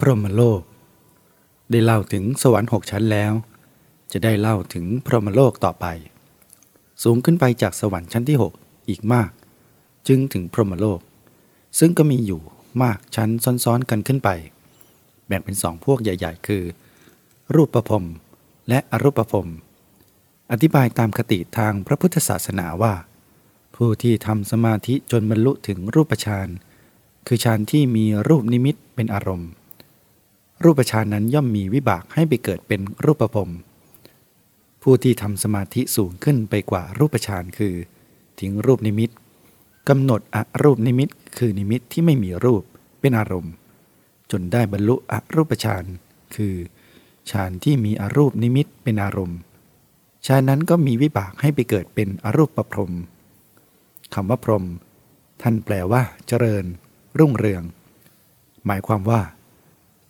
พรหมโลก ได้เล่าถึงสวรรค์หกชั้นแล้ว จะได้เล่าถึงพรหมโลกต่อไป สูงขึ้นไปจากสวรรค์ชั้นที่ 6 อีกมาก จึงถึงพรหมโลก ซึ่งก็มีอยู่มากชั้นซ้อนๆกันขึ้นไป แบ่งเป็นสองพวกใหญ่ ๆ คือ รูปประพรมและอรูปประพรมอธิบายตามคติทางพระพุทธศาสนาว่า ผู้ที่ทำสมาธิจนบรรลุถึงรูปฌานคือฌานที่มีรูปนิมิตเป็นอารมณ์ รูปฌานนั้นย่อมมีวิบากให้ไปเกิดเป็นรูปภพผู้ที่ทำสมาธิสูงขึ้นไปกว่ารูปฌานคือ ทิ้งรูปนิมิตกำหนดอรูปนิมิต คือนิมิตที่ไม่มีรูปเป็นอารมณ์ จนได้บรรลุอรูปฌานคือฌานที่มีอรูปนิมิตเป็นอารมณ์ฌานนั้นก็มีวิบากให้ไปเกิดเป็นอรูปประพรมคำว่าพรมท่านแปลว่า เจริญ รุ่งเรือง หมายความว่า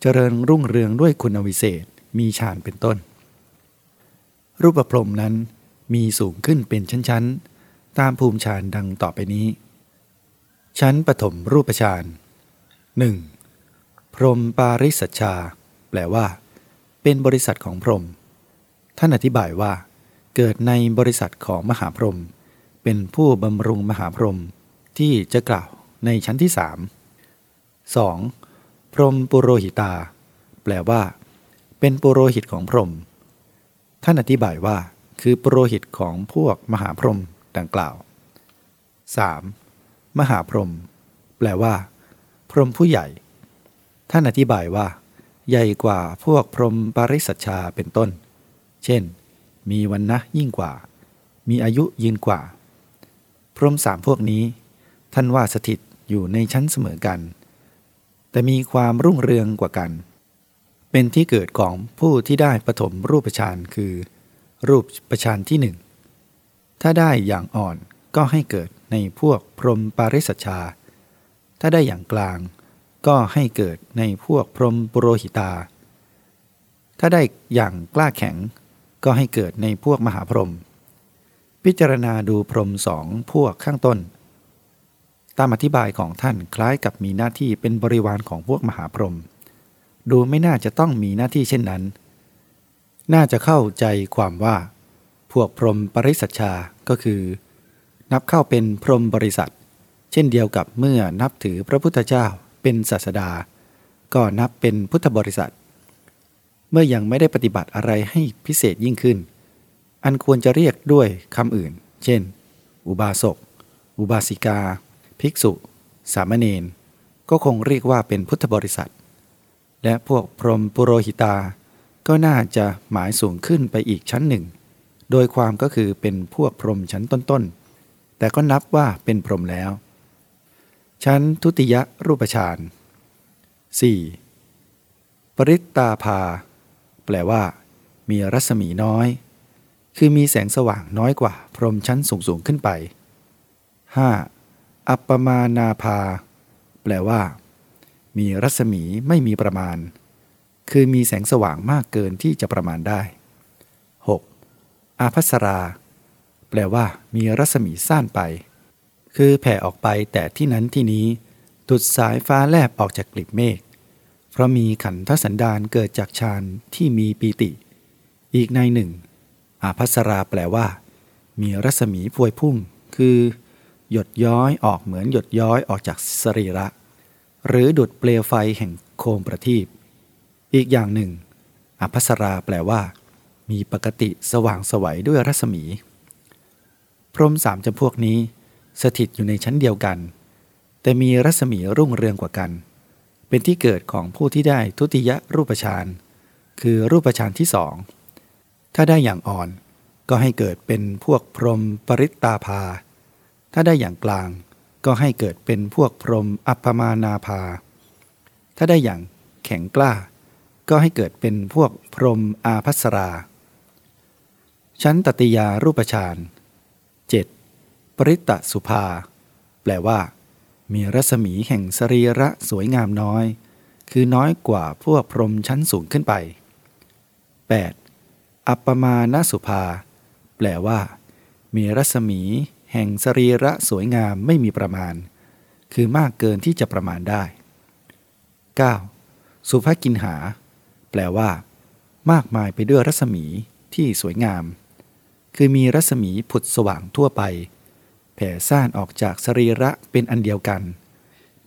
เจริญรุ่งเรืองด้วยคุณวิเศษมีฌานเป็นต้น รูปประพรมนั้นมีสูงขึ้นเป็นชั้นๆ ตามภูมิฌานดังต่อไปนี้ ชั้นปฐมรูปฌาน 1. พรหมปาริสัชชา แปลว่า เป็นบริษัทของพรหมท่านอธิบายว่า เกิดในบริษัทของมหาพรหมเป็นผู้บำรุงมหาพรหมที่จะกล่าวในชั้นที่สาม 2. พรหมปุโรหิตา แปลว่า เป็นปุโรหิตของพรหมท่านอธิบายว่า คือปุโรหิตของพวกมหาพรหมดังกล่าว 3. มหาพรหมแปลว่า พรหมผู้ใหญ่ ท่านอธิบายว่า ใหญ่กว่าพวกพรหมปาริสัชชาเป็นต้น เช่น มีวันนะยิ่งกว่า มีอายุยืนกว่า พรหมสามพวกนี้ ท่านว่าสถิตอยู่ในชั้นเสมอกัน แต่มีความรุ่งเรืองกว่ากัน เป็นที่เกิดของผู้ที่ได้ปฐมรูปฌานคือ รูปประชานที่หนึ่งถ้าได้อย่างอ่อนก็ให้เกิดในพวกพรหมปาริสัชชา ถ้าได้อย่างกลาง ก็ให้เกิดในพวกพรหมปุโรหิตา ถ้าได้อย่างกล้าแข็ง ก็ให้เกิดในพวกมหาพรหมพิจารณาดูพรหมสองพวกข้างต้นามอธิบายของท่านคล้ายกับมีหน้าที่เป็นบริวารของพวกมหาพรหมดูไม่น่าจะต้องมีหน้าที่เช่นนั้น น่าจะเข้าใจความว่า พวกพรหมปริสัชชาก็คือ นับเข้าเป็นพรหมบริษัท เช่นเดียวกับเมื่อนับถือพระพุทธเจ้าเป็นศาสดา ก็นับเป็นพุทธบริษัท เมื่อยังไม่ได้ปฏิบัติอะไรให้พิเศษยิ่งขึ้น อันควรจะเรียกด้วยคำอื่น เช่น อุบาสก อุบาสิกา ภิกษุ สามเณรก็คงเรียกว่าเป็นพุทธบริษัท และพวกพรหมปุโรหิตา ก็น่าจะหมายสูงขึ้นไปอีกชั้นหนึ่ง โดยความก็คือเป็นพวกพรหมชั้นต้นๆ แต่ก็นับว่าเป็นพรหมแล้ว ชั้นทุติยรูปฌาน 4. ปริตตาภา แปลว่า มีรัศมีน้อย คือมีแสงสว่างน้อยกว่าพรหมชั้นสูงๆขึ้นไป 5. อัปปมานาภา แปลว่า มีรัศมีไม่มีประมาณ คือมีแสงสว่างมากเกินที่จะประมาณได้ 6. อาภัสรา แปลว่า มีรัศมีสั้นไป คือแผ่ออกไปแต่ที่นั้นที่นี้ดุดสายฟ้าแลบออกจากกลีบเมฆเพราะมีขันทสันดานเกิดจากฌานที่มีปีติ อีกในหนึ่งอาภัสราแปลว่า มีรัศมีพวยพุ่ง คือ หยดย้อยออกเหมือนหยดย้อยออกจากสรีระ หรือดุดเปลวไฟแห่งโคมประทีปอีกอย่างหนึ่ง อภัสราแปลว่า มีปกติสว่างสวัยด้วยรัศมี พรมสามจำพวกนี้ สถิตอยู่ในชั้นเดียวกัน แต่มีรัศมีรุ่งเรืองกว่ากัน เป็นที่เกิดของผู้ที่ได้ทุติยรูปฌานคือรูปฌานที่สอง ถ้าได้อย่างอ่อน ก็ให้เกิดเป็นพวกพรมปริตตาภา ถ้าได้อย่างกลางก็ให้เกิดเป็นพวกพรหมอัปปมานาภา ถ้าได้อย่างแข็งกล้า ก็ให้เกิดเป็นพวกพรหมอาภัสรา ชั้นตติยารูปฌาน 7. ปริตตสุภา แปลว่า มีรัศมีแห่งสรีระสวยงามน้อย คือน้อยกว่าพวกพรหมชั้นสูงขึ้นไป 8. อัปปมาณสุภา แปลว่า มีรัศมี แห่งสรีระสวยงามไม่มีประมาณ คือมากเกินที่จะประมาณได้ 9. สุภกินหา แปลว่า มากมายไปด้วยรัศมีที่สวยงาม คือมีรัศมีผุดสว่างทั่วไป แผ่ซ่านออกจากสรีระเป็นอันเดียวกัน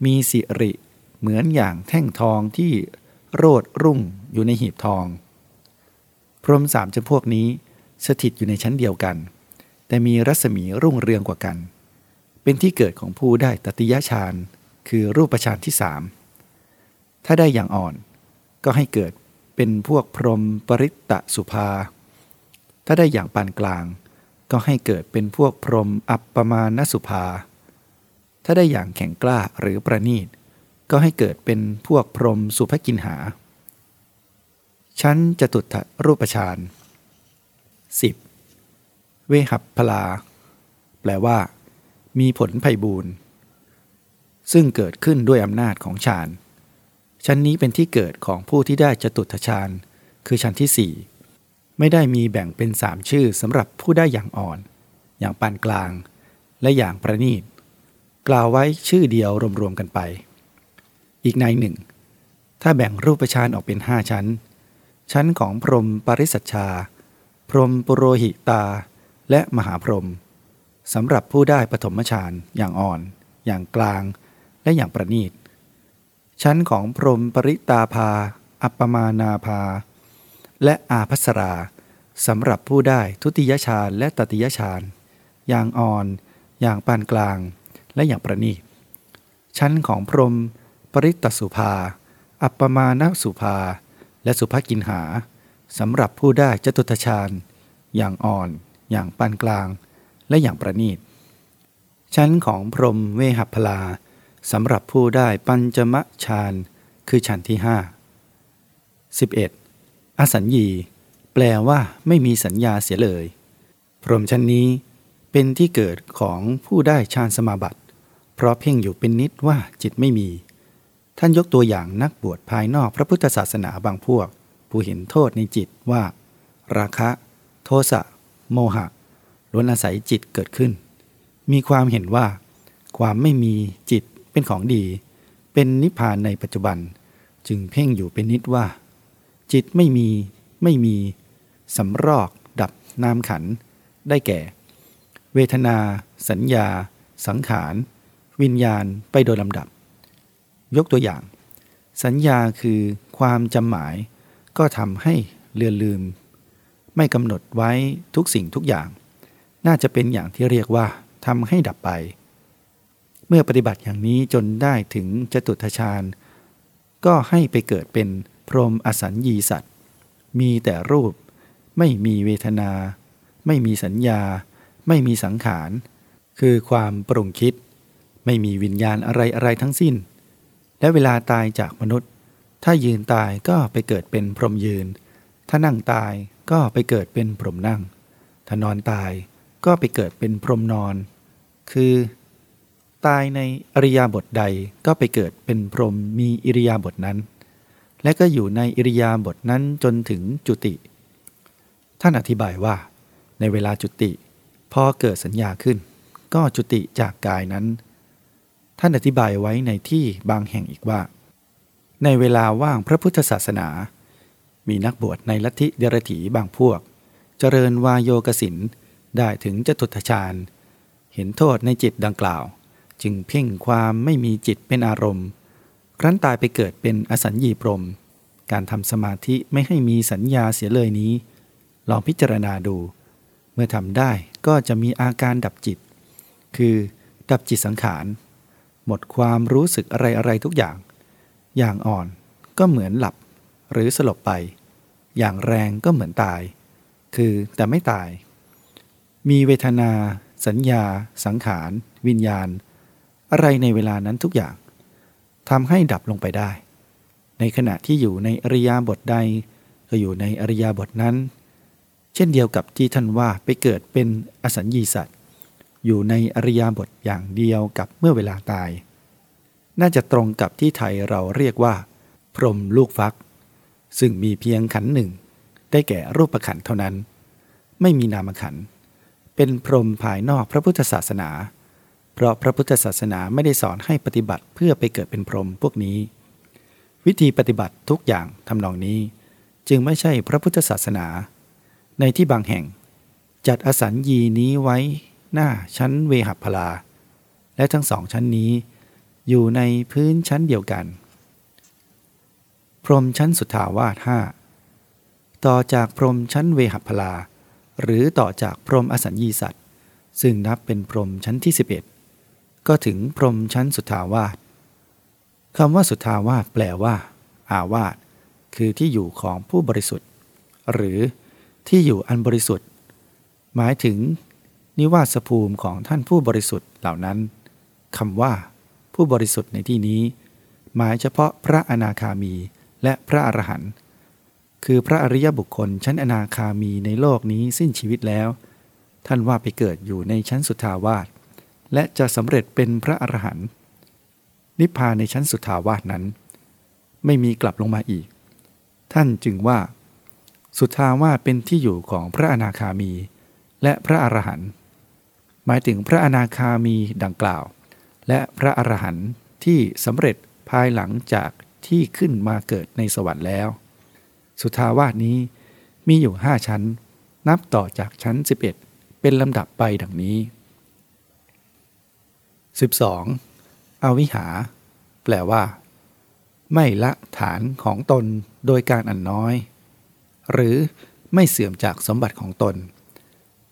มีสิริเหมือนอย่างแท่งทองที่โรดรุ่งอยู่ในหีบทอง พรหมสามจำพวกนี้สถิตอยู่ในชั้นเดียวกัน แต่มีรัศมีรุ่งเรืองกว่ากัน เป็นที่เกิดของผู้ได้ตติยฌานคือรูปฌานที่สามถ้าได้อย่างอ่อนก็ให้เกิดเป็นพวกพรหมปริตตสุภา ถ้าได้อย่างปานกลาง ก็ให้เกิดเป็นพวกพรหมอัปปมาณสุภา ถ้าได้อย่างแข็งกล้าหรือประณีต ก็ให้เกิดเป็นพวกพรหมสุภกินหาชั้นจตุตถรูปฌาน 10. เวหับพลา แปลว่า มีผลไพบูรณ์ซึ่งเกิดขึ้นด้วยอำนาจของฌาน ชั้นนี้เป็นที่เกิดของผู้ที่ได้จตุตถฌาน คือชั้นที่สี่ไม่ได้มีแบ่งเป็นสามชื่อสำหรับผู้ได้อย่างอ่อน อย่างปานกลาง และอย่างประณีต กล่าวไว้ชื่อเดียวรวมๆกันไป อีกในหนึ่ง ถ้าแบ่งรูปฌานออกเป็นห้าชั้น ชั้นของพรหมปริสัชชา พรหมปุโรหิตา และมหาพรหมสำหรับผู้ได้ปฐมฌานอย่างอ่อน อย่างกลาง และอย่างประณีต ชั้นของพรหมปริตาภา อัปปมานาภา และอาภัสราสำหรับผู้ได้ทุติยฌานและตติยฌานอย่างอ่อน อย่างปานกลาง และอย่างประณีต ชั้นของพรหมปริตตสุภา อัปปมาณสุภา และสุภกินหาสำหรับผู้ได้จตุตฌานอย่างอ่อน อย่างปานกลาง และอย่างประณีต ชั้นของพรหมเวหัพลาสำหรับผู้ได้ปัญจมะฌานคือชั้นที่ห้า 11. อสัญญี แปลว่าไม่มีสัญญาเสียเลย พรหมชั้นนี้เป็นที่เกิดของผู้ได้ฌานสมาบัติ เพราะเพ่งอยู่เป็นนิดว่าจิตไม่มี ท่านยกตัวอย่างนักบวชภายนอกพระพุทธศาสนาบางพวก ผู้เห็นโทษในจิตว่า ราคะ โทสะ โมหะล้วนอาศัยจิตเกิดขึ้น มีความเห็นว่า ความไม่มีจิตเป็นของดี เป็นนิพพานในปัจจุบัน จึงเพ่งอยู่เป็นนิดว่า จิตไม่มีไม่มีสำรอกดับนามขัน ได้แก่ เวทนา สัญญา สังขาร วิญญาณไปโดยลำดับ ยกตัวอย่าง สัญญาคือความจำหมายก็ทำให้เลือนลืม ไม่กำหนดไว้ทุกสิ่งทุกอย่าง น่าจะเป็นอย่างที่เรียกว่าทำให้ดับไป เมื่อปฏิบัติอย่างนี้จนได้ถึงจตุทชาญ ก็ให้ไปเกิดเป็นพรหมอสัญญีสัตว์ มีแต่รูป ไม่มีเวทนา ไม่มีสัญญา ไม่มีสังขาร คือความปรุงคิด ไม่มีวิญญาณอะไรอะไรทั้งสิ้น และเวลาตายจากมนุษย์ ถ้ายืนตายก็ไปเกิดเป็นพรหมยืน ถ้านั่งตาย ก็ไปเกิดเป็นพรหมนั่ง ถ้านอนตายก็ไปเกิดเป็นพรหมนอน คือ ตายในอริยาบทใดก็ไปเกิดเป็นพรหมมีอิริยาบทนั้น และก็อยู่ในอิริยาบทนั้นจนถึงจุติ ท่านอธิบายว่า ในเวลาจุติ พอเกิดสัญญาขึ้น ก็จุติจากกายนั้น ท่านอธิบายไว้ในที่บางแห่งอีกว่า ในเวลาว่างพระพุทธศาสนา มีนักบวชในลัทธิเดรถีบางพวก เจริญวายโยกสินได้ถึงจตุทชาญ เห็นโทษในจิตดังกล่าว จึงเพ่งความไม่มีจิตเป็นอารมณ์ ครั้นตายไปเกิดเป็นอสัญญีพรม การทำสมาธิไม่ให้มีสัญญาเสียเลยนี้ ลองพิจารณาดู เมื่อทำได้ก็จะมีอาการดับจิต คือดับจิตสังขาร หมดความรู้สึกอะไรอะไรทุกอย่าง อย่างอ่อนก็เหมือนหลับ หรือสลบไป อย่างแรงก็เหมือนตาย คือแต่ไม่ตาย มีเวทนา สัญญา สังขาร วิญญาณ อะไรในเวลานั้นทุกอย่างทำให้ดับลงไปได้ ในขณะที่อยู่ในอริยาบทใด ก็อยู่ในอริยาบทนั้น เช่นเดียวกับที่ท่านว่าไปเกิดเป็นอสัญญีสัตว์อยู่ในอริยาบทอย่างเดียวกับเมื่อเวลาตาย น่าจะตรงกับที่ไทยเราเรียกว่า พรมลูกฟัก ซึ่งมีเพียงขันหนึ่ง ได้แก่รูปขันเท่านั้น ไม่มีนามขัน เป็นพรหมภายนอกพระพุทธศาสนา เพราะพระพุทธศาสนาไม่ได้สอนให้ปฏิบัติเพื่อไปเกิดเป็นพรหมพวกนี้ วิธีปฏิบัติทุกอย่างทำนองนี้ จึงไม่ใช่พระพุทธศาสนา ในที่บางแห่ง จัดอสัญญีนี้ไว้หน้าชั้นเวหัพลา และทั้งสองชั้นนี้ อยู่ในพื้นชั้นเดียวกัน พรมชั้นสุทาวาสห้าต่อจากพรมชั้นเวหัพลา หรือต่อจากพรมอสัญญีสัตว์ ซึ่งนับเป็นพรมชั้นที่ 11 ก็ถึงพรมชั้นสุทาวาสคำว่าสุทาวาสแปลว่า อาวาสคือที่อยู่ของผู้บริสุทธิ์ หรือที่อยู่อันบริสุทธิ์ หมายถึง นิวาสภูมิของท่านผู้บริสุทธิ์เหล่านั้นคำว่า ผู้บริสุทธิ์ในที่นี้ หมายเฉพาะพระอนาคามี และพระอรหันต์คือพระอริยบุคคลชั้นอนาคามีในโลกนี้สิ้นชีวิตแล้ว ท่านว่าไปเกิดอยู่ในชั้นสุทาวาสและจะสำเร็จเป็นพระอรหันต์นิพพานในชั้นสุทาวาสนั้น ไม่มีกลับลงมาอีก ท่านจึงว่า สุทาวาสเป็นที่อยู่ของพระอนาคามี และพระอรหันต์หมายถึงพระอนาคามีดังกล่าว และพระอรหันต์ที่สำเร็จภายหลังจาก ที่ขึ้นมาเกิดในสวรรค์แล้ว สุทาวาสนี้มีอยู่ห้าชั้น นับต่อจากชั้น 11 เป็นลำดับไปดังนี้ 12. อวิหา แปลว่า ไม่ละฐานของตนโดยการอันน้อย หรือไม่เสื่อมจากสมบัติของตน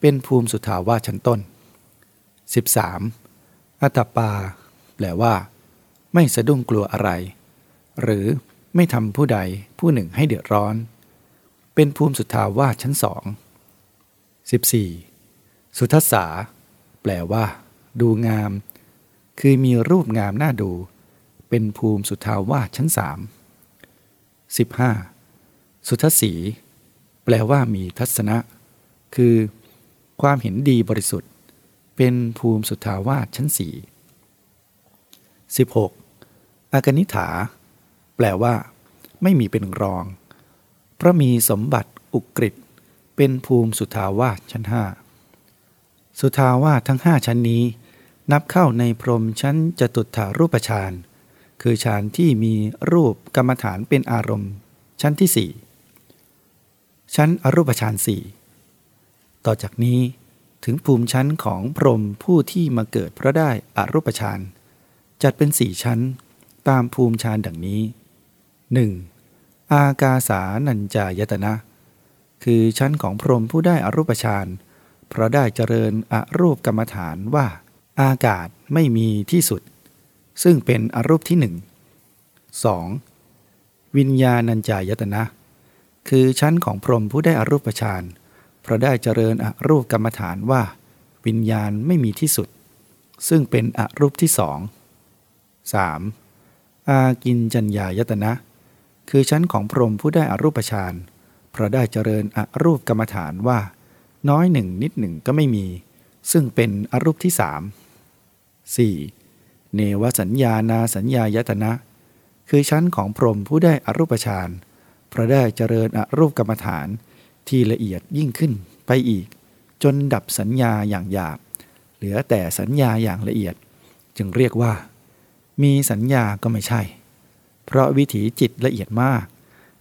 เป็นภูมิสุทาวาสชั้นต้น 13. อัตปา แปลว่า ไม่สะดุ้งกลัวอะไร หรือไม่ทำผู้ใดผู้หนึ่งให้เดือดร้อน เป็นภูมิสุทธาวาสชั้นสอง 14. สุทัสสาแปลว่า ดูงาม คือมีรูปงามน่าดู เป็นภูมิสุทธาวาสชั้นสาม 15. สุทัศสี แปลว่ามีทัศนะ คือ ความเห็นดีบริสุทธิ์ เป็นภูมิสุทธาวาสชั้นสี่ 16. อากนิฐา ลว่า ไม่มีเป็นรองเพราะมีสมบัติอุกฤษเป็นภูมิสุทาวาสชั้นห้าสุทาวาสทั้งห้าชั้นนี้ นับเข้าในพรมชั้นจตุถารูปฌานคือฌานที่มีรูปกรรมฐานเป็นอารมณ์ ชั้นที่สี่ชั้นอรูปฌานสี่ต่อจากนี้ถึงภูมิชั้นของพรมผู้ที่มาเกิดเพราะได้อรูปฌานจัดเป็นสี่ชั้นตามภูมิฌานดังนี้ 1. อากาสานัญจายตนะ คือชั้นของพรหมผู้ได้อรูปฌานเพราะได้เจริญอรูปกรรมฐานว่า อากาศไม่มีที่สุด ซึ่งเป็นอรูปที่หนึ่ง 2. วิญญาณัญจายตนะ คือชั้นของพรหมผู้ได้อรูปฌานเพราะได้เจริญอรูปกรรมฐานว่า วิญญาณไม่มีที่สุด ซึ่งเป็นอรูปที่สอง 3. อากินจัญญายตนะ คือชั้นของพรหมผู้ได้อรูปฌานเพราะได้เจริญอรูปกรรมฐานว่า น้อยหนึ่งนิดหนึ่งก็ไม่มี ซึ่งเป็นอรูปที่สาม 4. เนวสัญญานาสัญญายตนะ คือชั้นของพรหมผู้ได้อรูปฌานเพราะได้เจริญอรูปกรรมฐานที่ละเอียดยิ่งขึ้นไปอีก จนดับสัญญาอย่างหยาบ เหลือแต่สัญญาอย่างละเอียด จึงเรียกว่า มีสัญญาก็ไม่ใช่ เพราะวิถีจิตละเอียดมาก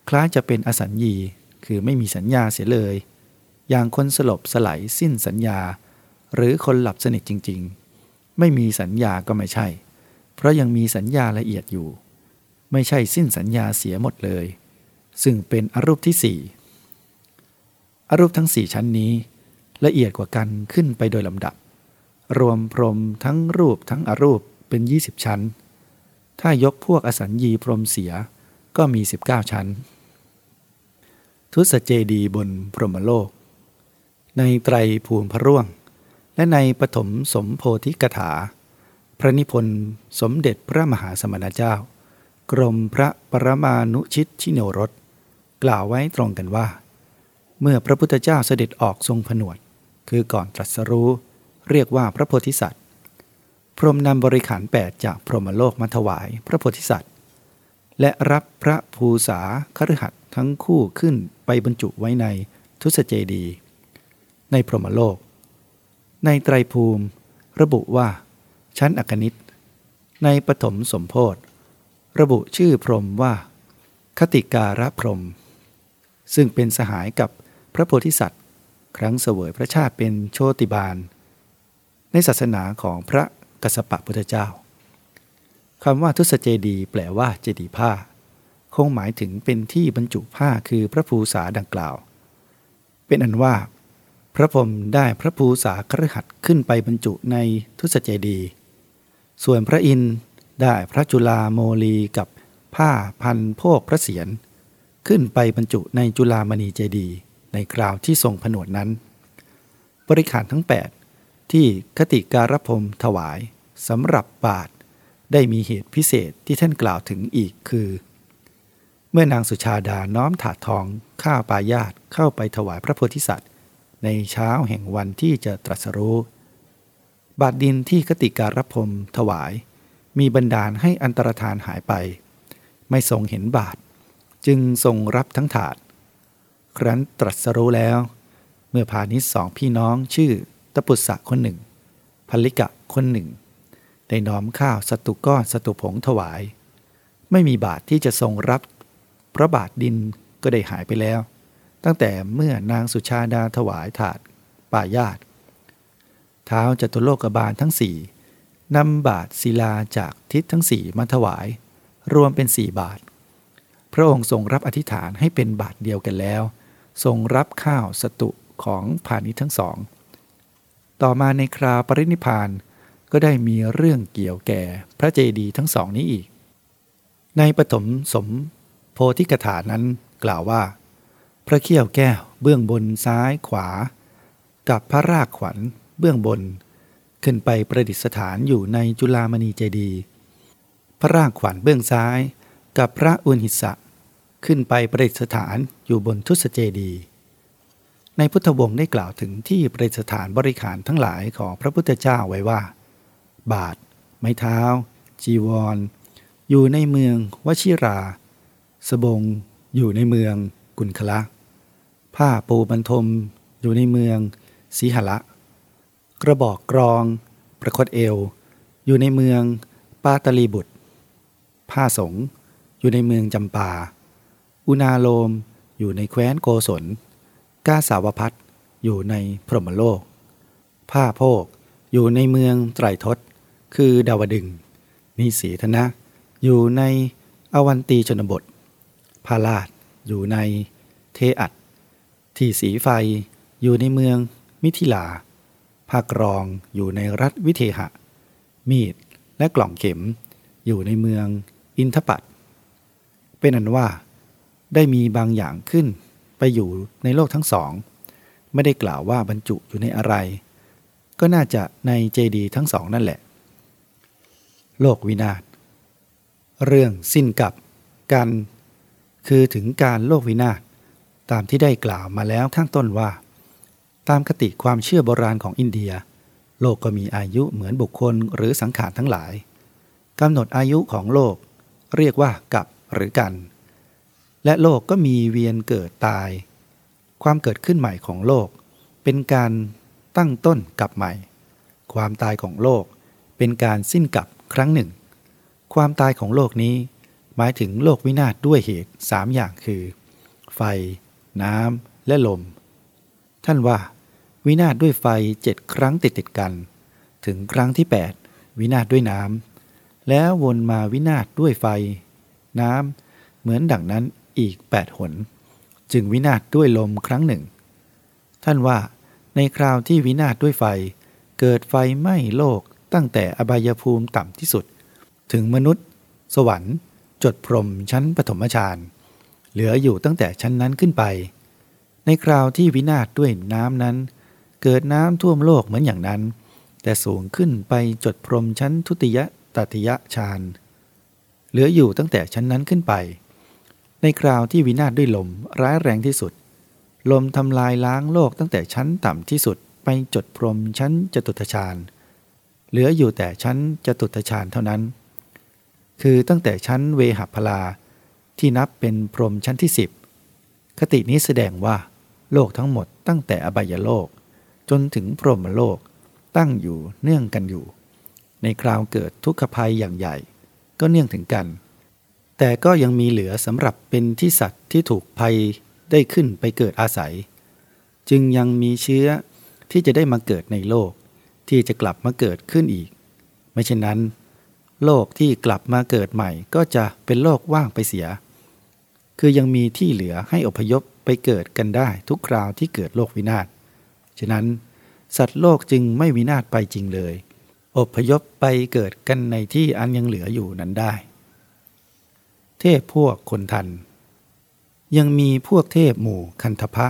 คล้ายจะเป็นอสัญญี คือไม่มีสัญญาเสียเลย อย่างคนสลบสลายสิ้นสัญญา หรือคนหลับสนิทจริง ๆ ไม่มีสัญญาก็ไม่ใช่ เพราะยังมีสัญญาละเอียดอยู่ ไม่ใช่สิ้นสัญญาเสียหมดเลย ซึ่งเป็นอรูปที่สี่อรูปทั้งสี่ชั้นนี้ ละเอียดกว่ากันขึ้นไปโดยลำดับ รวมพรมทั้งรูปทั้งอรูปเป็น 20 ชั้น ถ้ายกพวกอสัญญีพรมเสียก็มี 19 ชั้น ทุสเจดีบนพรหมโลก ในไตรภูมิพระร่วง และในปฐมสมโพธิกถา พระนิพนธ์สมเด็จพระมหาสมณเจ้า กรมพระปรมานุชิตชิโนรส กล่าวไว้ตรงกันว่า เมื่อพระพุทธเจ้าเสด็จออกทรงผนวด คือก่อนตรัสรู้ เรียกว่าพระโพธิสัตว์ พรหมนำบริขารแปดจากพรหมโลกมาถวายพระโพธิสัตว์ และรับพระภูษาคฤหัสทั้งคู่ขึ้นไปบรรจุไว้ในทุสเจดี ในพรหมโลก ในไตรภูมิ ระบุว่า ชั้นอกนิต ในปฐมสมโพธระบุชื่อพรหมว่า คติการะพรหมซึ่งเป็นสหายกับพระโพธิสัตว์ ครั้งเสวยพระชาติเป็นโชติบาล ในศาสนาของพระ กสปะพุทธเจ้าคำว่าทุสเจดีแปลว่าเจดีผ้า คงหมายถึงเป็นที่บรรจุผ้าคือพระภูษาดังกล่าว เป็นอันว่า พระพรหมได้พระภูษาครหัดขึ้นไปบรรจุในทุสเจดี ส่วนพระอินทร์ได้พระจุลาโมลีกับผ้าพันโพกพระเศียรขึ้นไปบรรจุในจุลามณีเจดี ในคราวที่ทรงผนวดนั้น บริขารทั้ง 8 ที่คติการพรมถวายสำหรับบาทได้มีเหตุพิเศษที่ท่านกล่าวถึงอีกคือ เมื่อนางสุชาดาน้อมถาดทองข้าวปายาตเข้าไปถวายพระโพธิสัตว์ ในเช้าแห่งวันที่จะตรัสรู้ บาทดินที่คติการพรมถวาย มีบรรดาลให้อันตรธานหายไป ไม่ทรงเห็นบาท จึงทรงรับทั้งถาด ครั้นตรัสรู้แล้ว เมื่อพาณิชสองพี่น้องชื่อ ตปุษะคนหนึ่งพลิกะคนหนึ่ง ได้น้อมข้าวสตุก้อนสตุผงถวาย ไม่มีบาทที่จะทรงรับพระบาทดินก็ได้หายไปแล้ว ตั้งแต่เมื่อนางสุชาดาถวายถาดป่ายาตเท้าจตุโลกบาลทั้งสี่นำบาทศิลาจากทิศทั้งสี่มาถวาย รวมเป็นสี่บาท พระองค์ทรงรับอธิษฐานให้เป็นบาทเดียวกันแล้ว ทรงรับข้าวสตุของผาณิชทั้งสอง ต่อมาในคราวปรินิพานก็ได้มีเรื่องเกี่ยวแก่พระเจดีย์ทั้งสองนี้อีก ในปฐมสมโพธิกถานั้นกล่าวว่า พระเขี้ยวแก้วเบื้องบนซ้ายขวา กับพระรากขวัญเบื้องบน ขึ้นไปประดิษฐานอยู่ในจุลามณีเจดีย์พระรากขวัญเบื้องซ้าย กับพระอุณหิสะ ขึ้นไปประดิษฐานอยู่บนทุสเจดีย์ ในพุทธวงศ์ได้กล่าวถึงที่ประดิษฐานบริขารทั้งหลายของพระพุทธเจ้าไว้ว่า บาท ไม้เท้า จีวร อยู่ในเมืองวชิรา สบง อยู่ในเมืองกุลคละ ผ้าปูบรรทม อยู่ในเมืองสีหละ กระบอกกรอง ประคตเอว อยู่ในเมืองปาตลีบุตร ผ้าสง อยู่ในเมืองจำปา อุณาโลม อยู่ในแคว้นโกศล กาสาวพัทอยู่ในพรหมโลก ผ้าโพกอยู่ในเมืองไตรทศ คือดาวดึง มีสีธนะ อยู่ในอวันตีชนบท พาลาดอยู่ในเทอัดที่สีไฟอยู่ในเมืองมิถิลาภาครองอยู่ในรัฐวิเทหะ มีดและกล่องเข็ม อยู่ในเมืองอินทปัตเป็นอันว่า ได้มีบางอย่างขึ้น ไปอยู่ในโลกทั้งสอง ไม่ได้กล่าวว่าบรรจุอยู่ในอะไร ก็น่าจะในเจดีทั้งสองนั่นแหละ โลกวินาศ เรื่องสิ้นกับกัน คือถึงการโลกวินาศตามที่ได้กล่าวมาแล้วข้างต้นว่า ตามคติความเชื่อโบราณของอินเดีย โลกก็มีอายุเหมือนบุคคลหรือสังขารทั้งหลายกำหนดอายุของโลก เรียกว่ากับหรือกัน และโลกก็มีเวียนเกิดตาย ความเกิดขึ้นใหม่ของโลก เป็นการตั้งต้นกับใหม่ ความตายของโลกเป็นการสิ้นกับครั้งหนึ่ง ความตายของโลกนี้ หมายถึงโลกวินาศด้วยเหตุสามอย่างคือ ไฟ น้ำและลม ท่านว่า วินาศด้วยไฟเจ็ดครั้งติดติดกัน ถึงครั้งที่ 8 วินาศด้วยน้ำแล้ววนมาวินาศด้วยไฟ น้ำเหมือนดังนั้น อีก8หน จึงวินาศด้วยลมครั้งหนึ่ง ท่านว่าในคราวที่วินาศด้วยไฟ เกิดไฟไหม้โลกตั้งแต่อบายภูมิต่ำที่สุด ถึงมนุษย์ สวรรค์ จดพรมชั้นปฐมฌานเหลืออยู่ตั้งแต่ชั้นนั้นขึ้นไป ในคราวที่วินาศด้วยน้ำนั้น เกิดน้ำท่วมโลกเหมือนอย่างนั้น แต่สูงขึ้นไปจดพรมชั้นทุติยตติยฌานเหลืออยู่ตั้งแต่ชั้นนั้นขึ้นไป ในคราวที่วินาศด้วยลมร้ายแรงที่สุด ลมทำลายล้างโลกตั้งแต่ชั้นต่ำที่สุดไปจดพรมชั้นจตุตฌานเหลืออยู่แต่ชั้นจตุตฌานเท่านั้น คือตั้งแต่ชั้นเวหัพลาที่นับเป็นพรมชั้นที่สิบคตินี้แสดงว่า โลกทั้งหมดตั้งแต่อบายโลก จนถึงพรหมโลกตั้งอยู่เนื่องกันอยู่ ในคราวเกิดทุกขภัยอย่างใหญ่ ก็เนื่องถึงกัน แต่ก็ยังมีเหลือสำหรับเป็นที่สัตว์ที่ถูกภัยได้ขึ้นไปเกิดอาศัย จึงยังมีเชื้อที่จะได้มาเกิดในโลก ที่จะกลับมาเกิดขึ้นอีก ไม่เช่นนั้น โลกที่กลับมาเกิดใหม่ก็จะเป็นโลกว่างไปเสีย คือยังมีที่เหลือให้อพยพไปเกิดกันได้ทุกคราวที่เกิดโลกวินาศฉะนั้น สัตว์โลกจึงไม่วินาศไปจริงเลย อพยพไปเกิดกันในที่อันยังเหลืออยู่นั้นได้ เทพพวกคนทัน ยังมีพวกเทพหมู่คันธพะ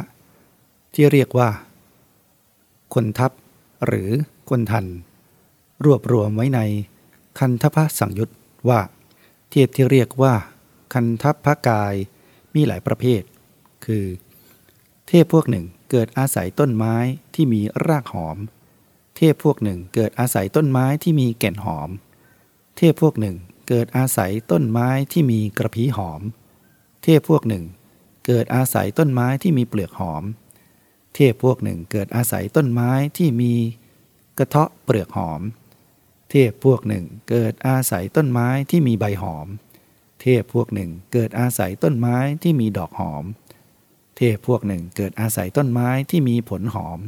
ที่เรียกว่า คนทัพหรือคนทัน รวบรวมไว้ในคันธพะสังยุตว่า เทพที่เรียกว่า คันทัพกายมีหลายประเภท คือ เทพพวกหนึ่งเกิดอาศัยต้นไม้ที่มีรากหอม เทพพวกหนึ่งเกิดอาศัยต้นไม้ที่มีแก่นหอม เทพพวกหนึ่ง เกิดอาศัยต้นไม้ที่มีกระพี้หอม เทพพวกหนึ่ง เกิดอาศัยต้นไม้ที่มีเปลือกหอม เทพพวกหนึ่งเกิดอาศัยต้นไม้ที่มีกระเทาะเปลือกหอม เทพพวกหนึ่งเกิดอาศัยต้นไม้ที่มีใบหอม เทพพวกหนึ่งเกิดอาศัยต้นไม้ที่มีดอกหอม เทพพวกหนึ่งเกิดอาศัยต้นไม้ที่มีผลหอม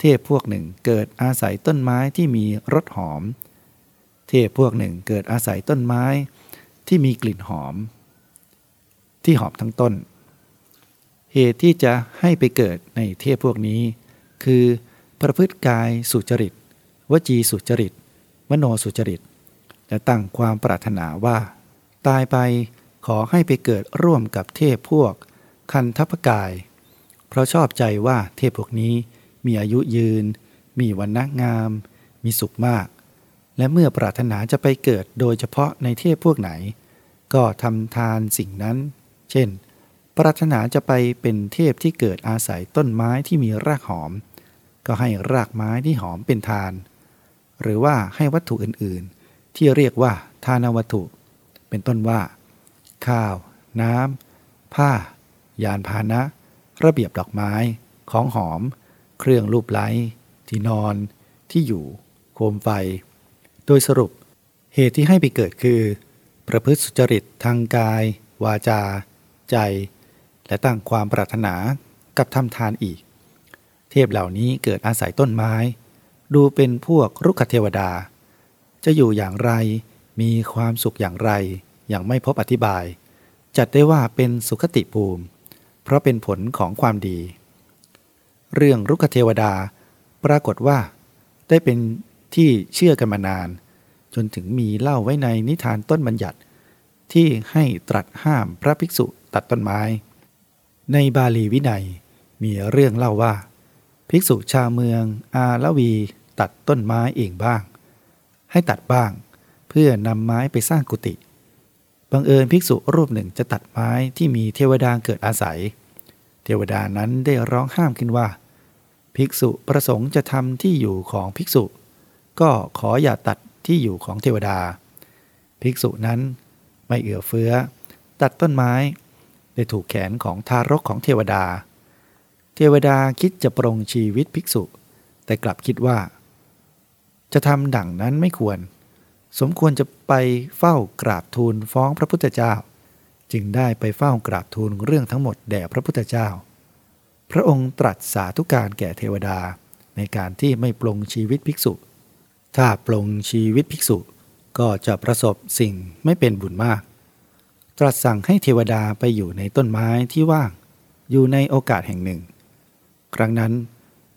เทพพวกหนึ่งเกิดอาศัยต้นไม้ที่มีรสหอม เทพพวกหนึ่งเกิดอาศัยต้นไม้ที่มีกลิ่นหอม ที่หอมทั้งต้น เหตุที่จะให้ไปเกิดในเทพพวกนี้ คือประพฤติกายสุจริต วจีสุจริต มโนสุจริต และตั้งความปรารถนาว่า ตายไปขอให้ไปเกิดร่วมกับเทพพวก คันทัพกาย เพราะชอบใจว่าเทพพวกนี้มีอายุยืน มีวันนักงาม มีสุขมาก และเมื่อปรารถนาจะไปเกิดโดยเฉพาะในเทพพวกไหน ก็ทำทานสิ่งนั้น เช่น ปรารถนาจะไปเป็นเทพที่เกิดอาศัยต้นไม้ที่มีรากหอม ก็ให้รากไม้ที่หอมเป็นทาน หรือว่าให้วัตถุอื่นๆ ที่เรียกว่าทานวัตถุ เป็นต้นว่า ข้าว น้ำ ผ้า ยานพาหนะ ระเบียบดอกไม้ ของหอม เครื่องรูปไล้ ที่นอน ที่อยู่ โคมไฟ โดยสรุปเหตุที่ให้ไปเกิดคือ ประพฤติสุจริตทางกาย วาจา ใจ และตั้งความปรารถนากับทำทานอีก เทพเหล่านี้เกิดอาศัยต้นไม้ ดูเป็นพวกรุกขเทวดา จะอยู่อย่างไรมีความสุขอย่างไร อย่างไม่พบอธิบาย จัดได้ว่าเป็นสุขติภูมิ เพราะเป็นผลของความดี เรื่องรุกขเทวดา ปรากฏว่า ได้เป็น ที่เชื่อกันมานาน จนถึงมีเล่าไว้ในนิทานต้นบัญญัติ ที่ให้ตรัสห้ามพระภิกษุตัดต้นไม้ ในบาลีวินัยมีเรื่องเล่าว่า ภิกษุชาวเมืองอาละวีตัดต้นไม้เองบ้าง ให้ตัดบ้าง เพื่อนำไม้ไปสร้างกุฏิบังเอิญภิกษุรูปหนึ่งจะตัดไม้ที่มีเทวดาเกิดอาศัย เทวดานั้นได้ร้องห้ามขึ้นว่า ภิกษุประสงค์จะทำที่อยู่ของภิกษุ ก็ขออย่าตัดที่อยู่ของเทวดา ภิกษุนั้นไม่เอื้อเฟื้อ ตัดต้นไม้ได้ถูกแขนของทารกของเทวดา เทวดาคิดจะปรงชีวิตภิกษุ แต่กลับคิดว่า จะทำดั่งนั้นไม่ควร สมควรจะไปเฝ้ากราบทูลฟ้องพระพุทธเจ้า จึงได้ไปเฝ้ากราบทูลเรื่องทั้งหมดแด่พระพุทธเจ้า พระองค์ตรัสสาธุการแก่เทวดาในการที่ไม่ปลงชีวิตภิกษุ ถ้าปลงชีวิตภิกษุก็จะประสบสิ่งไม่เป็นบุญมาก ตรัสสั่งให้เทวดาไปอยู่ในต้นไม้ที่ว่าง อยู่ในโอกาสแห่งหนึ่ง ครั้งนั้น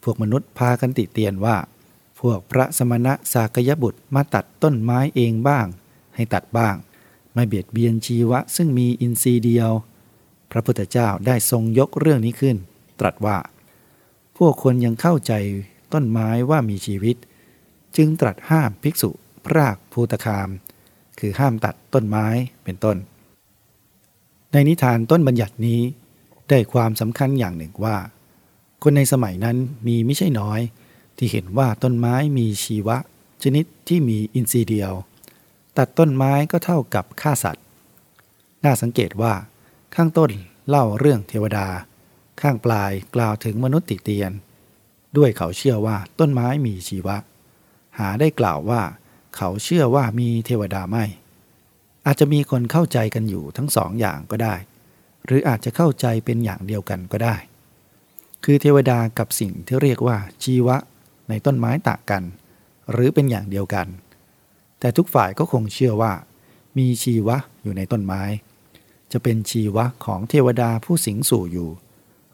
พวกมนุษย์พากันติเตียนว่า พวกพระสมณะสากยบุตรมาตัดต้นไม้เองบ้าง ให้ตัดบ้าง ไม่เบียดเบียนชีวะซึ่งมีอินทรีย์เดียว พระพุทธเจ้าได้ทรงยกเรื่องนี้ขึ้น ตรัสว่า พวกคนยังเข้าใจต้นไม้ว่ามีชีวิต จึงตรัสห้ามภิกษุพรากภูตคาม คือห้ามตัดต้นไม้เป็นต้น ในนิทานต้นบัญญัตินี้ได้ความสำคัญอย่างหนึ่งว่า คนในสมัยนั้นมีไม่ใช่น้อย ที่เห็นว่าต้นไม้มีชีวะ ชนิดที่มีอินทรีย์เดียว ตัดต้นไม้ก็เท่ากับฆ่าสัตว์ น่าสังเกตว่า ข้างต้นเล่าเรื่องเทวดา ข้างปลายกล่าวถึงมนุษย์ติเตียน ด้วยเขาเชื่อว่าต้นไม้มีชีวะ หาได้กล่าวว่า เขาเชื่อว่ามีเทวดาไม่ อาจจะมีคนเข้าใจกันอยู่ทั้งสองอย่างก็ได้ หรืออาจจะเข้าใจเป็นอย่างเดียวกันก็ได้ คือเทวดากับสิ่งที่เรียกว่าชีวะในต้นไม้ต่างกัน หรือเป็นอย่างเดียวกัน แต่ทุกฝ่ายก็คงเชื่อว่า มีชีวะอยู่ในต้นไม้ จะเป็นชีวะของเทวดาผู้สิงสู่อยู่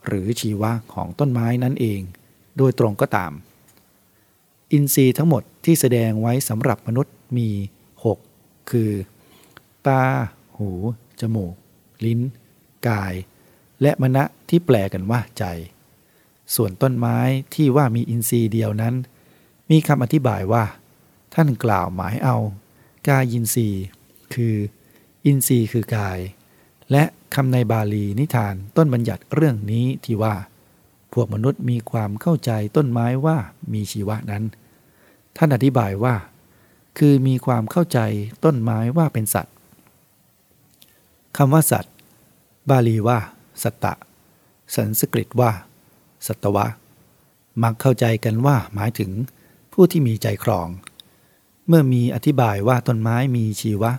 หรือชีวะของต้นไม้นั่นเอง โดยตรงก็ตาม อินทรีย์ทั้งหมดที่แสดงไว้สำหรับมนุษย์มี 6 คือ ตา หู จมูก ลิ้น กาย และมณะที่แปลกันว่าใจ ส่วนต้นไม้ที่ว่ามีอินทรีย์เดียวนั้น มีคำอธิบายว่า ท่านกล่าวหมายเอา กายินทรีย์ คือ อินทรีย์คือกาย และคำในบาลีนิทานต้นบัญญัติเรื่องนี้ที่ว่า พวกมนุษย์มีความเข้าใจต้นไม้ว่ามีชีวะนั้น ท่านอธิบายว่า คือมีความเข้าใจต้นไม้ว่าเป็นสัตว์คำว่าสัตว์ บาลีว่า สัตตะ สันสกฤตว่า สัตวะ มักเข้าใจกันว่าหมายถึงผู้ที่มีใจครอง เมื่อมีอธิบายว่าต้นไม้มีชีวะ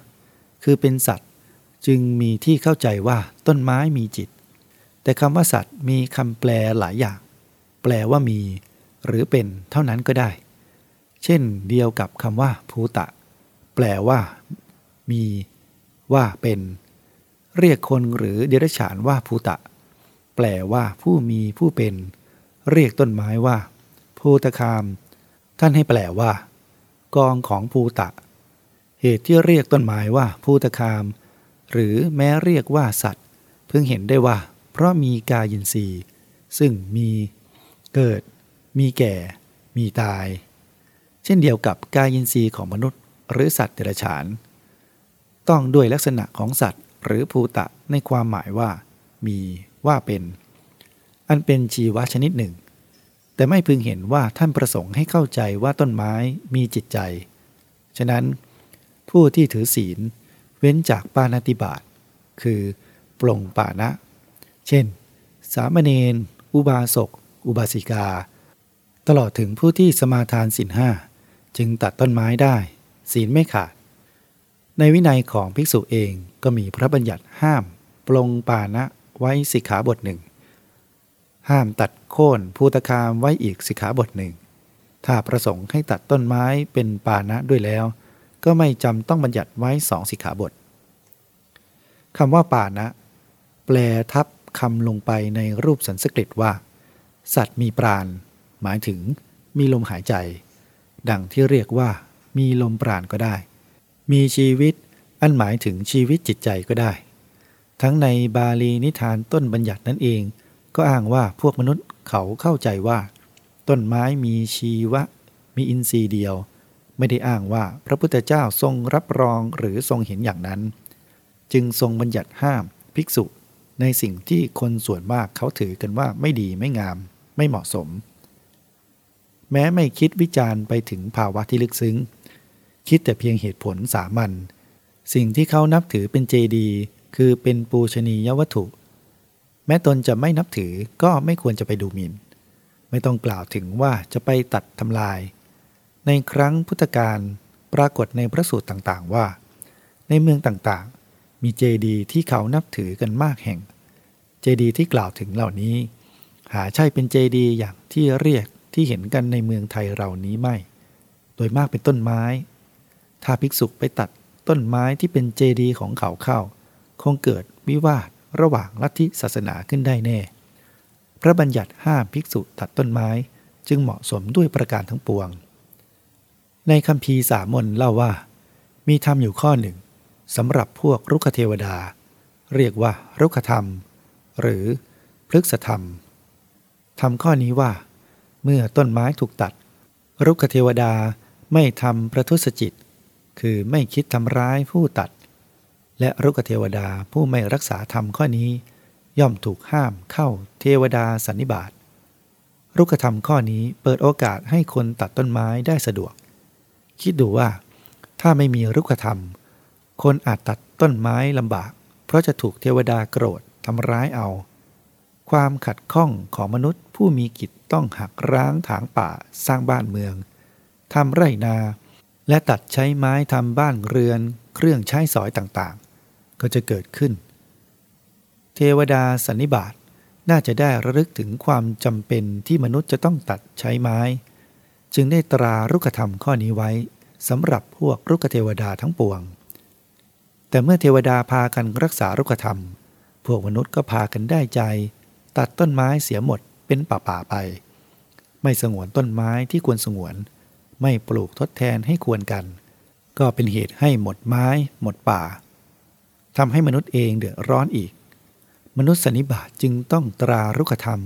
คือเป็นสัตว์ จึงมีที่เข้าใจว่าต้นไม้มีจิต แต่คำว่าสัตว์มีคำแปลหลายอย่าง แปลว่ามี หรือเป็นเท่านั้นก็ได้ เช่นเดียวกับคำว่าภูตะ แปลว่า มีว่าเป็น เรียกคนหรือเดรัจฉานว่าภูตะ แปลว่าผู้มีผู้เป็น เรียกต้นไม้ว่าภูตคาม ท่านให้แปลว่า กองของภูตะ เหตุที่เรียกต้นไม้ว่าภูตคาม หรือแม้เรียกว่าสัตว์ เพิ่งเห็นได้ว่า เพราะมีกายินทรีย์ซึ่งมีเกิด มีแก่ มีตาย เช่นเดียวกับกายินทรีย์ของมนุษย์ หรือสัตว์เดรัจฉาน ต้องด้วยลักษณะของสัตว์ หรือภูตะในความหมายว่า มีว่าเป็น อันเป็นชีวะชนิดหนึ่ง แต่ไม่พึงเห็นว่าท่านประสงค์ให้เข้าใจว่าต้นไม้มีจิตใจ ฉะนั้นผู้ที่ถือศีล เว้นจากปานาติบาตคือปลงปานะ เช่น สามเณรอุบาสก อุบาสิกา ตลอดถึงผู้ที่สมาทานศีลห้า จึงตัดต้นไม้ได้ ศีลไม่ขาด ในวินัยของภิกษุเองก็มีพระบัญญัติห้าม ปลงปานะไว้สิกขาบทหนึ่ง ห้ามตัดโค่นภูตคามไว้อีกสิกขาบทหนึ่ง ถ้าประสงค์ให้ตัดต้นไม้เป็นปานะด้วยแล้ว ก็ไม่จำต้องบัญญัติไว้สองสิกขาบทคำว่าปานะ แปลทับคำลงไปในรูปสันสกฤตว่า สัตว์มีปราณ หมายถึงมีลมหายใจ ดังที่เรียกว่า มีลมปราณก็ได้ มีชีวิต อันหมายถึงชีวิตจิตใจก็ได้ ทั้งในบาลีนิทานต้นบัญญัตินั่นเอง ก็อ้างว่าพวกมนุษย์เขาเข้าใจว่า ต้นไม้มีชีวะ มีอินทรีย์เดียว ไม่ได้อ้างว่าพระพุทธเจ้าทรงรับรองหรือทรงเห็นอย่างนั้น จึงทรงบัญญัติห้ามภิกษุในสิ่งที่คนส่วนมากเขาถือกันว่าไม่ดีไม่งาม ไม่เหมาะสม แม้ไม่คิดวิจารณ์ไปถึงภาวะที่ลึกซึ้ง คิดแต่เพียงเหตุผลสามัญสิ่งที่เขานับถือเป็นเจดีย์คือเป็นปูชนียวัตถุ แม้ตนจะไม่นับถือก็ไม่ควรจะไปดูหมิน่น ไม่ต้องกล่าวถึงว่าจะไปตัดทำลาย ในครั้งพุทธกาลปรากฏในพระสูตรต่างๆว่า ในเมืองต่างๆ มีเจดีย์ที่เขานับถือกันมากแห่ง เจดีย์ที่กล่าวถึงเหล่านี้ หาใช่เป็นเจดีย์อย่างที่เรียก ที่เห็นกันในเมืองไทยเรานี้ไม่ โดยมากเป็นต้นไม้ ถ้าภิกษุไปตัดต้นไม้ที่เป็นเจดีย์ของเขาเข้า คงเกิดวิวาทระหว่างลัทธิศาสนาขึ้นได้แน่ พระบัญญัติห้ามภิกษุตัดต้นไม้จึงเหมาะสมด้วยประการทั้งปวง ในคำพีสามนเล่าว่า มีธรรมอยู่ข้อหนึ่งสำหรับพวกรุกขเทวดา เรียกว่ารุกขธรรม หรือพฤกษธรรมทำข้อนี้ว่า เมื่อต้นไม้ถูกตัด รุกขเทวดาไม่ทำประทุษจิต คือไม่คิดทำร้ายผู้ตัด และรุกขเทวดาผู้ไม่รักษาธรรมข้อนี้ ย่อมถูกห้ามเข้าเทวดาสันนิบาตรุกขธรรมข้อนี้เปิดโอกาสให้คนตัดต้นไม้ได้สะดวก คิดดูว่า ถ้าไม่มีรุกขธรรม คนอาจตัดต้นไม้ลำบาก เพราะจะถูกเทวดาโกรธทำร้ายเอา ความขัดข้องของมนุษย์ผู้มีกิจต้องหักร้างถางป่าสร้างบ้านเมืองทำไรนา และตัดใช้ไม้ทำบ้านเรือน เครื่องใช้สอยต่างๆ ก็จะเกิดขึ้น เทวดาสันนิบาตน่าจะได้ระลึกถึงความจำเป็นที่มนุษย์จะต้องตัดใช้ไม้ จึงได้ตรารุกธรรมข้อนี้ไว้สำหรับพวกรุกเทวดาทั้งปวง แต่เมื่อเทวดาพากันรักษารุกธรรม พวกมนุษย์ก็พากันได้ใจ ตัดต้นไม้เสียหมดเป็นป่าๆไป ไม่สงวนต้นไม้ที่ควรสงวน ไม่ปลูกทดแทนให้ควรกัน ก็เป็นเหตุให้หมดไม้ หมดป่าทำให้มนุษย์เองเดือดร้อนอีก มนุษย์สนิบาตจึงต้องตรารุกธรรม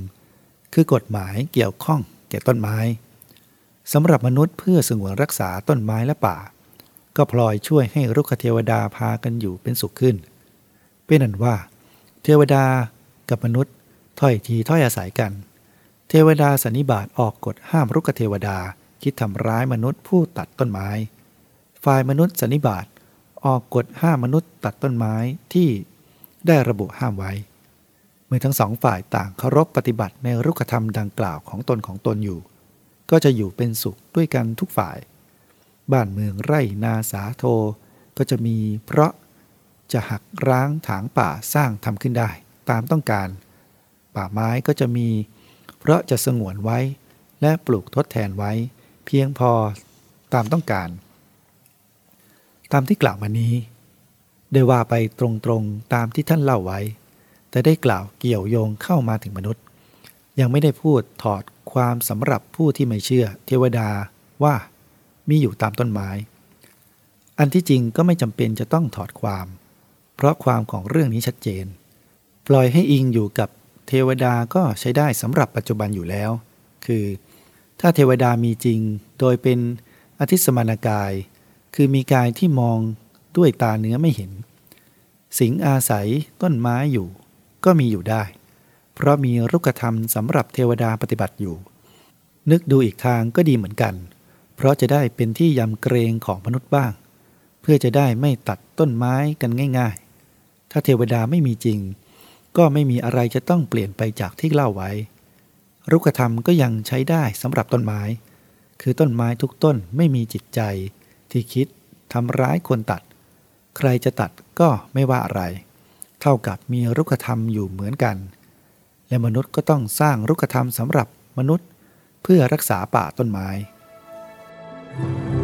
คือกฎหมายเกี่ยวข้องแก่ต้นไม้สำหรับมนุษย์เพื่อสงวนรักษาต้นไม้และป่า ก็พลอยช่วยให้รุกขเทวดาพากันอยู่เป็นสุขขึ้น เป็นนั้นว่า เทวดากับมนุษย์ ถ้อยทีถ้อยอาศัยกัน เทวดาสันนิบาตออกกฎห้ามรุกเทวดาคิดทำร้ายมนุษย์ผู้ตัดต้นไม้ ฝ่ายมนุษย์สันนิบาตออกกฎห้ามมนุษย์ตัดต้นไม้ที่ได้ระบุห้ามไว้ เมื่อทั้งสองฝ่ายต่างเคารพปฏิบัติในรุกธรรมดังกล่าวของตนของตนอยู่ ก็จะอยู่เป็นสุขด้วยกันทุกฝ่าย บ้านเมืองไร่นาสาโทก็จะมีเพราะจะหักร้างถางป่าสร้างทำขึ้นได้ ตามต้องการ ป่าไม้ก็จะมี เพราะจะสงวนไว้ และปลูกทดแทนไว้ เพียงพอตามต้องการ ตามที่กล่าวมานี้ ได้ว่าไปตรงๆตามที่ท่านเล่าไว้ แต่ได้กล่าวเกี่ยวโยงเข้ามาถึงมนุษย์ ยังไม่ได้พูดถอดความสำหรับผู้ที่ไม่เชื่อเทวดาว่ามีอยู่ตามต้นไม้ อันที่จริงก็ไม่จำเป็นจะต้องถอดความ เพราะความของเรื่องนี้ชัดเจน ปล่อยให้อิงอยู่กับ เทวดาก็ใช้ได้สำหรับปัจจุบันอยู่แล้ว คือ ถ้าเทวดามีจริง โดยเป็นอธิสมานกาย คือมีกายที่มองด้วยตาเนื้อไม่เห็น สิงอาศัยต้นไม้อยู่ ก็มีอยู่ได้ เพราะมีรุกธรรมสำหรับเทวดาปฏิบัติอยู่ นึกดูอีกทางก็ดีเหมือนกัน เพราะจะได้เป็นที่ยำเกรงของมนุษย์บ้าง เพื่อจะได้ไม่ตัดต้นไม้กันง่าย ๆ ถ้าเทวดาไม่มีจริง ก็ไม่มีอะไรจะต้องเปลี่ยนไปจากที่เล่าไว้ รุกธรรมก็ยังใช้ได้สำหรับต้นไม้ คือต้นไม้ทุกต้นไม่มีจิตใจ ที่คิดทำร้ายคนตัด ใครจะตัดก็ไม่ว่าอะไร เท่ากับมีรุกธรรมอยู่เหมือนกัน และมนุษย์ก็ต้องสร้างรุกธรรมสำหรับมนุษย์ เพื่อรักษาป่าต้นไม้ thank you